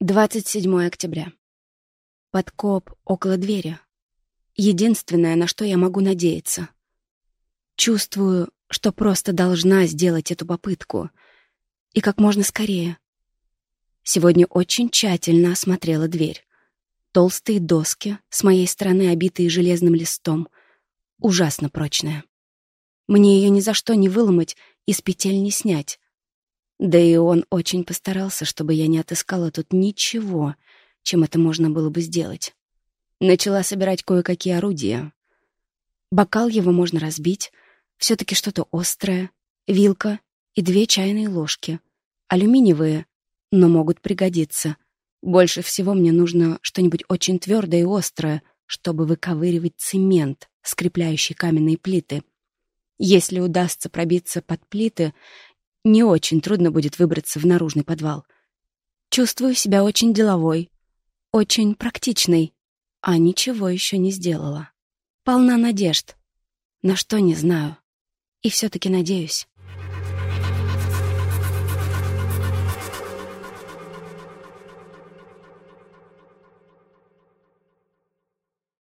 27 октября. Подкоп около двери. Единственное, на что я могу надеяться. Чувствую, что просто должна сделать эту попытку. И как можно скорее. Сегодня очень тщательно осмотрела дверь. Толстые доски, с моей стороны обитые железным листом. Ужасно прочная. Мне ее ни за что не выломать и с петель не снять. Да и он очень постарался, чтобы я не отыскала тут ничего, чем это можно было бы сделать. Начала собирать кое-какие орудия. Бокал его можно разбить, все-таки что-то острое, вилка и две чайные ложки. Алюминиевые, но могут пригодиться. Больше всего мне нужно что-нибудь очень твердое и острое, чтобы выковыривать цемент, скрепляющий каменные плиты. Если удастся пробиться под плиты, не очень трудно будет выбраться в наружный подвал. Чувствую себя очень деловой, очень практичной, а ничего еще не сделала. Полна надежд. На что не знаю. И все-таки надеюсь.